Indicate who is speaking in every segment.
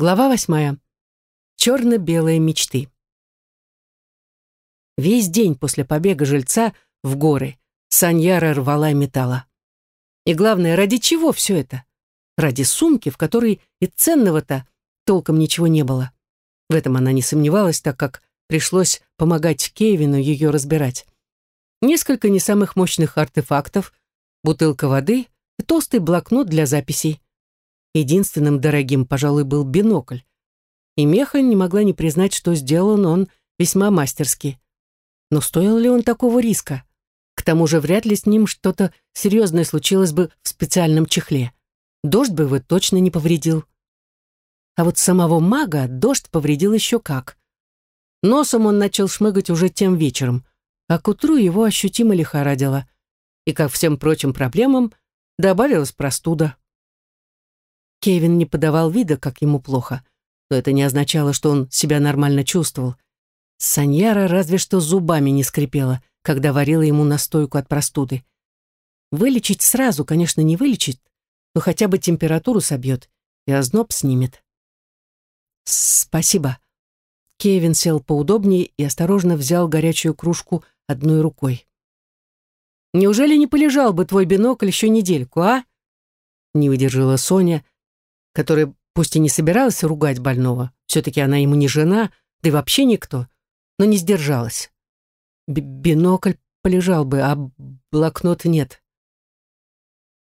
Speaker 1: Глава восьмая. Черно-белые мечты. Весь день после побега жильца в горы Саньяра рвала металла. И главное, ради чего все это? Ради сумки, в которой и ценного-то толком ничего не было. В этом она не сомневалась, так как пришлось помогать Кевину ее разбирать. Несколько не самых мощных артефактов, бутылка воды и толстый блокнот для записей. Единственным дорогим, пожалуй, был бинокль. И Меха не могла не признать, что сделан он весьма мастерски. Но стоил ли он такого риска? К тому же вряд ли с ним что-то серьезное случилось бы в специальном чехле. Дождь бы его точно не повредил. А вот самого мага дождь повредил еще как. Носом он начал шмыгать уже тем вечером, а к утру его ощутимо лихорадило. И, как всем прочим проблемам, добавилась простуда. Кевин не подавал вида, как ему плохо, но это не означало, что он себя нормально чувствовал. Саньяра разве что зубами не скрипела, когда варила ему настойку от простуды. Вылечить сразу, конечно, не вылечит, но хотя бы температуру собьет и озноб снимет. «Спасибо». Кевин сел поудобнее и осторожно взял горячую кружку одной рукой. «Неужели не полежал бы твой бинокль еще недельку, а?» Не выдержала Соня, которая пусть и не собиралась ругать больного, все-таки она ему не жена, да и вообще никто, но не сдержалась. Б бинокль полежал бы, а блокнота нет.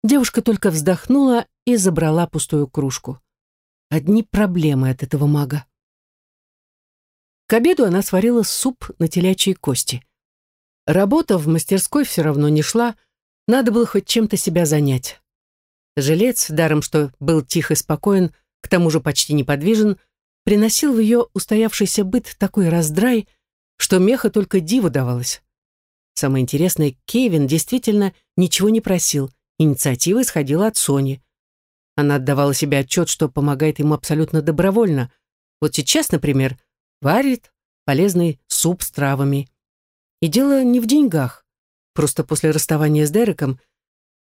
Speaker 1: Девушка только вздохнула и забрала пустую кружку. Одни проблемы от этого мага. К обеду она сварила суп на телячьей кости. Работа в мастерской все равно не шла, надо было хоть чем-то себя занять. Жилец, даром что был тих и спокоен, к тому же почти неподвижен, приносил в ее устоявшийся быт такой раздрай, что меха только диву давалось. Самое интересное, Кевин действительно ничего не просил, инициатива исходила от Сони. Она отдавала себе отчет, что помогает ему абсолютно добровольно. Вот сейчас, например, варит полезный суп с травами. И дело не в деньгах. Просто после расставания с Дереком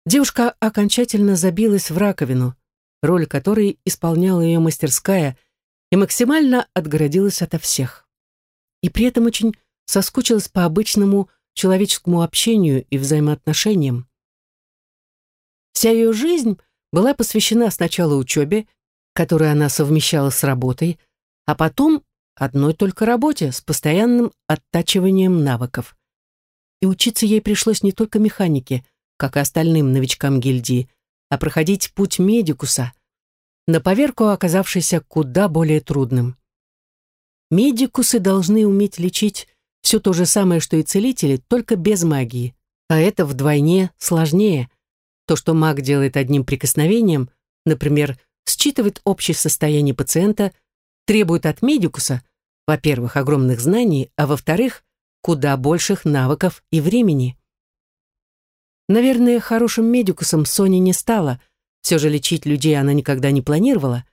Speaker 1: Девушка окончательно забилась в раковину, роль которой исполняла ее мастерская, и максимально отгородилась ото всех. И при этом очень соскучилась по обычному человеческому общению и взаимоотношениям. Вся ее жизнь была посвящена сначала учебе, которую она совмещала с работой, а потом одной только работе с постоянным оттачиванием навыков. И учиться ей пришлось не только механике, как и остальным новичкам гильдии, а проходить путь медикуса, на поверку оказавшийся куда более трудным. Медикусы должны уметь лечить все то же самое, что и целители, только без магии, а это вдвойне сложнее. То, что маг делает одним прикосновением, например, считывает общее состояние пациента, требует от медикуса, во-первых, огромных знаний, а во-вторых, куда больших навыков и времени. Наверное, хорошим медикусом Соня не стала. Все же лечить людей она никогда не планировала.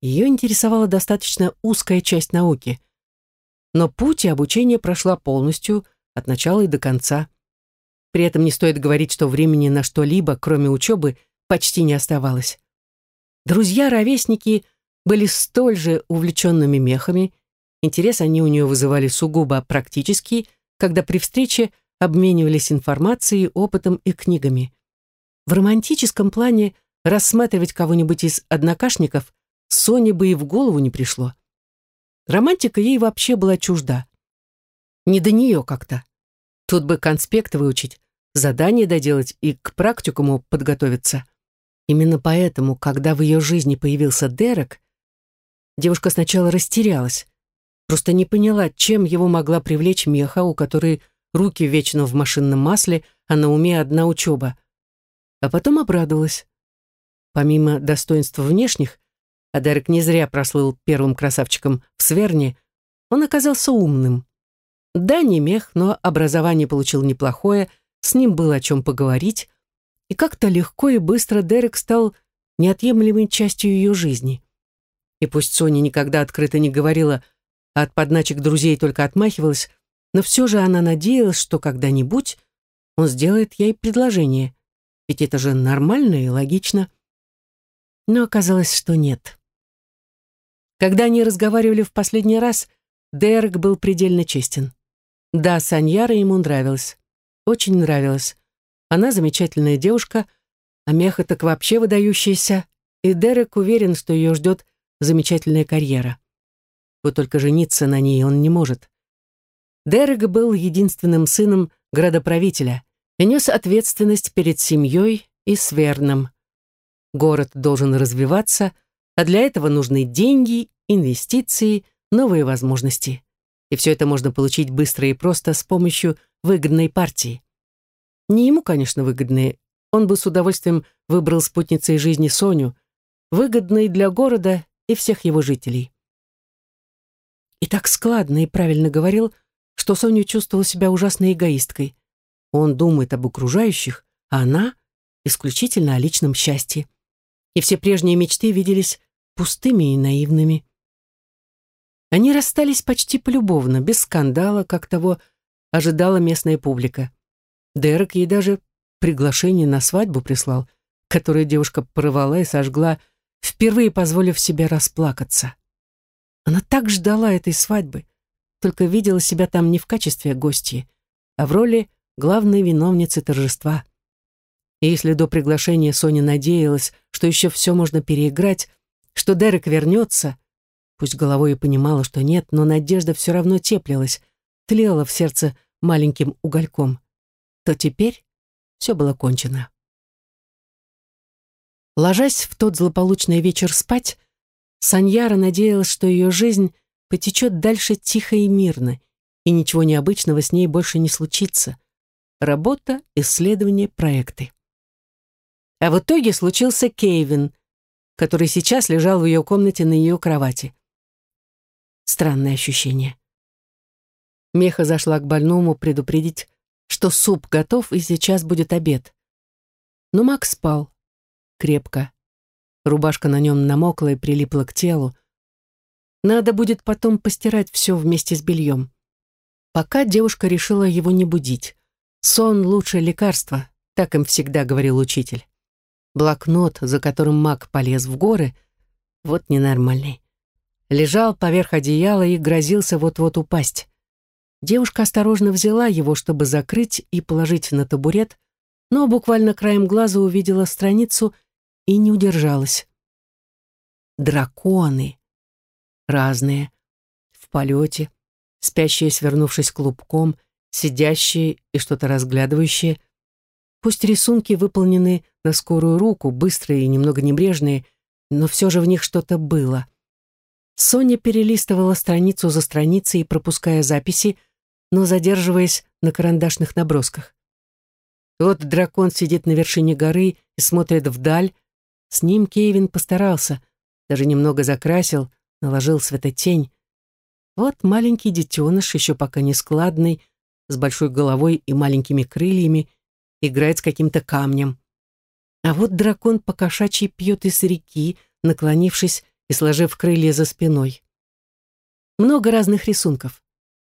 Speaker 1: Ее интересовала достаточно узкая часть науки. Но путь и обучение прошла полностью, от начала и до конца. При этом не стоит говорить, что времени на что-либо, кроме учебы, почти не оставалось. Друзья-ровесники были столь же увлеченными мехами, интерес они у нее вызывали сугубо практический, когда при встрече обменивались информацией, опытом и книгами. В романтическом плане рассматривать кого-нибудь из однокашников Соне бы и в голову не пришло. Романтика ей вообще была чужда. Не до нее как-то. Тут бы конспект выучить, задание доделать и к практикуму подготовиться. Именно поэтому, когда в ее жизни появился Дерек, девушка сначала растерялась, просто не поняла, чем его могла привлечь меха, у которой руки вечно в машинном масле, а на уме одна учеба. А потом обрадовалась. Помимо достоинств внешних, а Дерек не зря прослыл первым красавчиком в Сверне, он оказался умным. Да, не мех, но образование получил неплохое, с ним было о чем поговорить, и как-то легко и быстро Дерек стал неотъемлемой частью ее жизни. И пусть Соня никогда открыто не говорила, а от подначек друзей только отмахивалась, но все же она надеялась, что когда-нибудь он сделает ей предложение. Ведь это же нормально и логично. Но оказалось, что нет. Когда они разговаривали в последний раз, Дерек был предельно честен. Да, Саньяра ему нравилась. Очень нравилась. Она замечательная девушка, а Меха так вообще выдающаяся, и Дерек уверен, что ее ждет замечательная карьера. Вот только жениться на ней он не может. Дерек был единственным сыном градоправителя и нес ответственность перед семьей и Сверном. Город должен развиваться, а для этого нужны деньги, инвестиции, новые возможности. И все это можно получить быстро и просто с помощью выгодной партии. Не ему, конечно, выгодные. Он бы с удовольствием выбрал спутницей жизни Соню, выгодной для города и всех его жителей. И так складно и правильно говорил, что Соня чувствовала себя ужасной эгоисткой. Он думает об окружающих, а она исключительно о личном счастье. И все прежние мечты виделись пустыми и наивными. Они расстались почти полюбовно, без скандала, как того ожидала местная публика. Дерек ей даже приглашение на свадьбу прислал, которое девушка порвала и сожгла, впервые позволив себе расплакаться. Она так ждала этой свадьбы, только видела себя там не в качестве гостьи, а в роли главной виновницы торжества. И если до приглашения Соня надеялась, что еще все можно переиграть, что Дерек вернется, пусть головой и понимала, что нет, но надежда все равно теплилась, тлела в сердце маленьким угольком, то теперь все было кончено. Ложась в тот злополучный вечер спать, Саньяра надеялась, что ее жизнь потечет дальше тихо и мирно, и ничего необычного с ней больше не случится. Работа, исследования, проекты. А в итоге случился Кейвин, который сейчас лежал в ее комнате на ее кровати. Странное ощущение. Меха зашла к больному предупредить, что суп готов и сейчас будет обед. Но Макс спал. Крепко. Рубашка на нем намокла и прилипла к телу. Надо будет потом постирать все вместе с бельем. Пока девушка решила его не будить. Сон — лучшее лекарство, так им всегда говорил учитель. Блокнот, за которым маг полез в горы, вот ненормальный. Лежал поверх одеяла и грозился вот-вот упасть. Девушка осторожно взяла его, чтобы закрыть и положить на табурет, но буквально краем глаза увидела страницу и не удержалась. Драконы. Разные. В полете, спящие, свернувшись клубком, сидящие и что-то разглядывающие — Пусть рисунки выполнены на скорую руку, быстрые и немного небрежные, но все же в них что-то было. Соня перелистывала страницу за страницей, пропуская записи, но задерживаясь на карандашных набросках. Вот дракон сидит на вершине горы и смотрит вдаль. С ним Кевин постарался, даже немного закрасил, наложил светотень. Вот маленький детеныш, еще пока не складный, с большой головой и маленькими крыльями, играет с каким-то камнем. А вот дракон покошачий пьет из реки, наклонившись и сложив крылья за спиной. Много разных рисунков.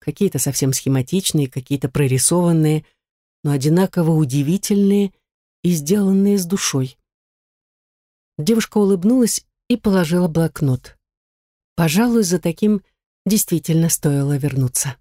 Speaker 1: Какие-то совсем схематичные, какие-то прорисованные, но одинаково удивительные и сделанные с душой. Девушка улыбнулась и положила блокнот. Пожалуй, за таким действительно стоило вернуться.